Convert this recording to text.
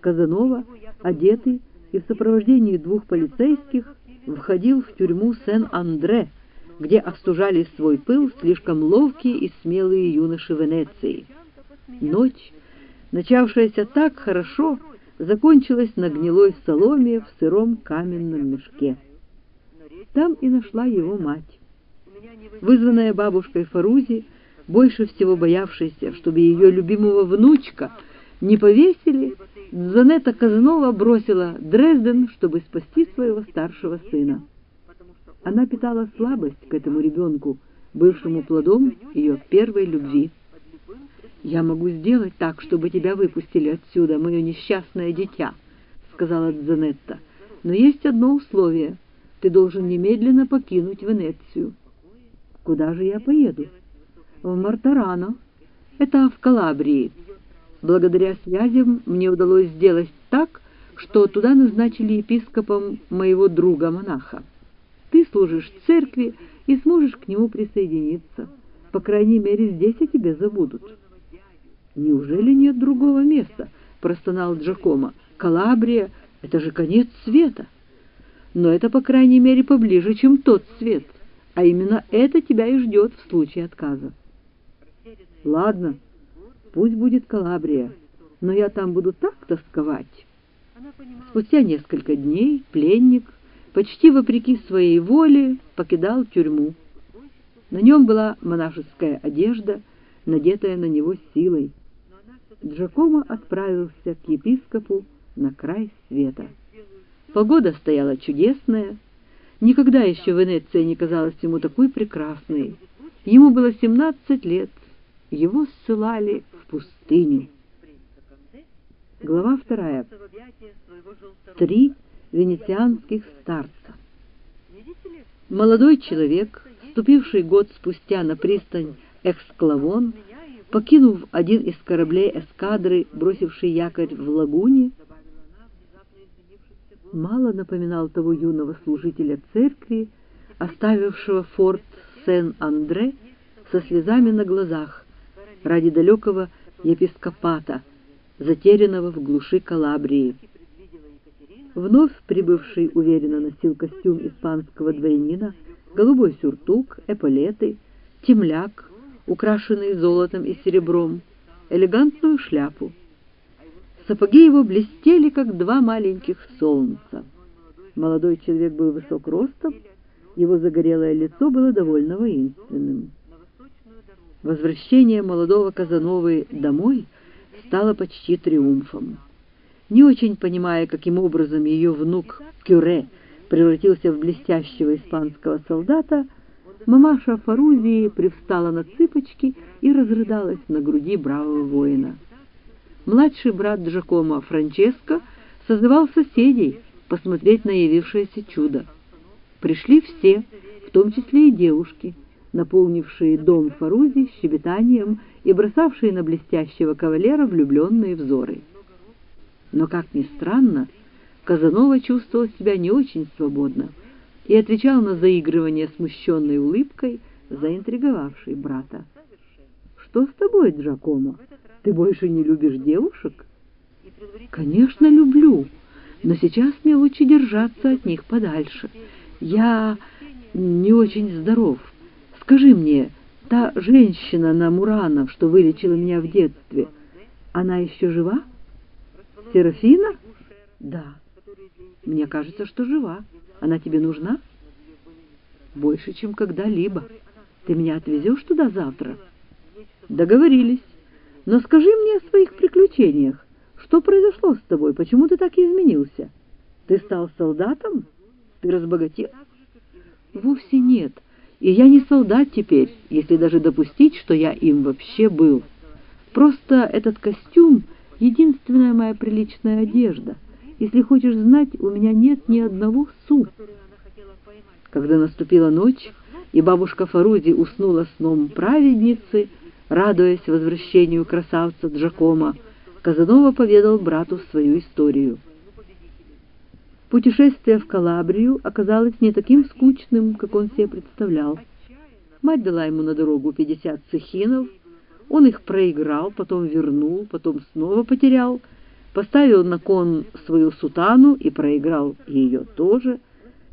Казанова, одетый и в сопровождении двух полицейских, входил в тюрьму Сен-Андре, где остужали свой пыл слишком ловкие и смелые юноши Венеции. Ночь, начавшаяся так хорошо, закончилась на гнилой соломе в сыром каменном мешке. Там и нашла его мать. Вызванная бабушкой Фарузи, больше всего боявшейся, чтобы ее любимого внучка не повесили, Занета Казанова бросила Дрезден, чтобы спасти своего старшего сына. Она питала слабость к этому ребенку, бывшему плодом ее первой любви. «Я могу сделать так, чтобы тебя выпустили отсюда, мое несчастное дитя», — сказала Дзанетта. «Но есть одно условие. Ты должен немедленно покинуть Венецию». «Куда же я поеду?» «В Мартарано. Это в Калабрии. Благодаря связям мне удалось сделать так, что туда назначили епископом моего друга-монаха. Ты служишь церкви и сможешь к нему присоединиться. По крайней мере, здесь о тебе забудут». «Неужели нет другого места?» — простонал Джакомо. «Калабрия — это же конец света!» «Но это, по крайней мере, поближе, чем тот свет, а именно это тебя и ждет в случае отказа». «Ладно, пусть будет Калабрия, но я там буду так тосковать». Спустя несколько дней пленник, почти вопреки своей воле, покидал тюрьму. На нем была монашеская одежда, надетая на него силой. Джакомо отправился к епископу на край света. Погода стояла чудесная. Никогда еще Венеция не казалась ему такой прекрасной. Ему было 17 лет. Его ссылали пустыню. Глава вторая. Три венецианских старца. Молодой человек, вступивший год спустя на пристань Эксклавон, Покинув один из кораблей эскадры, бросивший якорь в лагуне, мало напоминал того юного служителя церкви, оставившего форт Сен-Андре со слезами на глазах ради далекого епископата, затерянного в глуши Калабрии. Вновь прибывший уверенно носил костюм испанского дворянина, голубой сюртук, эполеты, темляк, украшенный золотом и серебром, элегантную шляпу. Сапоги его блестели, как два маленьких солнца. Молодой человек был высок ростом, его загорелое лицо было довольно воинственным. Возвращение молодого Казановы домой стало почти триумфом. Не очень понимая, каким образом ее внук Кюре превратился в блестящего испанского солдата, Мамаша Фарузии привстала на цыпочки и разрыдалась на груди бравого воина. Младший брат Джакомо, Франческо, созывал соседей посмотреть на явившееся чудо. Пришли все, в том числе и девушки, наполнившие дом Фарузи щебетанием и бросавшие на блестящего кавалера влюбленные взоры. Но, как ни странно, Казанова чувствовал себя не очень свободно и отвечал на заигрывание смущенной улыбкой, заинтриговавшей брата. «Что с тобой, Джакомо? Ты больше не любишь девушек?» «Конечно, люблю, но сейчас мне лучше держаться от них подальше. Я не очень здоров. Скажи мне, та женщина на Муранов, что вылечила меня в детстве, она еще жива? Серафина? Да. Мне кажется, что жива. Она тебе нужна? Больше, чем когда-либо. Ты меня отвезешь туда завтра? Договорились. Но скажи мне о своих приключениях. Что произошло с тобой? Почему ты так изменился? Ты стал солдатом? Ты разбогател? Вовсе нет. И я не солдат теперь, если даже допустить, что я им вообще был. Просто этот костюм — единственная моя приличная одежда — если хочешь знать, у меня нет ни одного су. Когда наступила ночь, и бабушка Фарузи уснула сном праведницы, радуясь возвращению красавца Джакома, Казанова поведал брату свою историю. Путешествие в Калабрию оказалось не таким скучным, как он себе представлял. Мать дала ему на дорогу пятьдесят цехинов, он их проиграл, потом вернул, потом снова потерял — поставил на кон свою сутану и проиграл ее тоже,